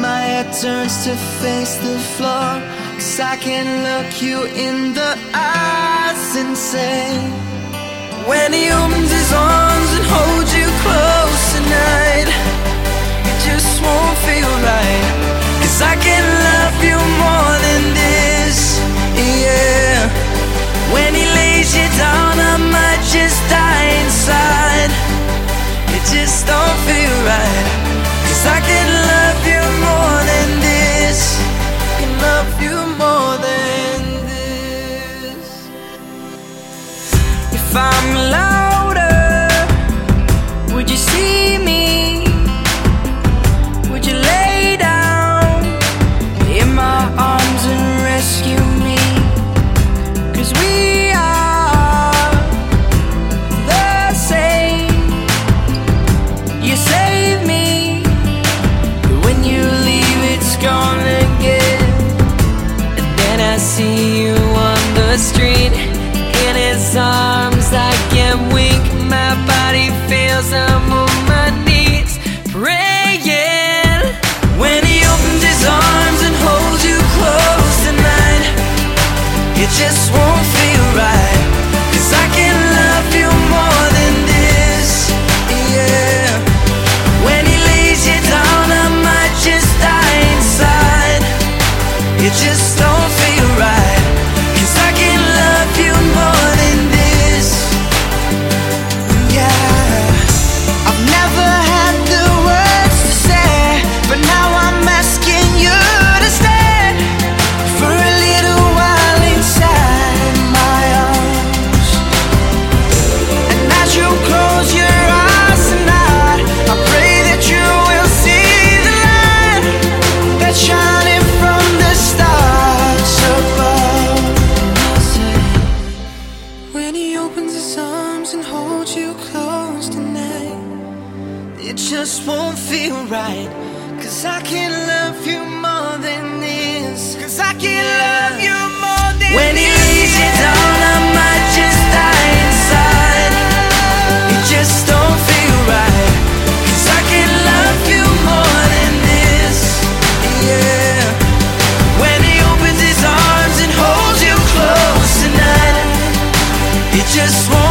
my head turns to face the floor. Cause I can look you in the eyes and say, If I'm louder, would you see me? Would you lay down in my arms and rescue me? Cause we are the same. You save me, but when you leave, it's gone again. And then I see you on the street, in his arms, feels I'm on my knees, praying. When he opens his arms and holds you close tonight, it just won't feel right. it just won't feel right. Cause I can't love you more than this. Cause I can't love you more than when this. When he leaves you down, I might just die inside. It just don't feel right. Cause I can't love you more than this. Yeah. When he opens his arms and holds you close tonight, it just won't.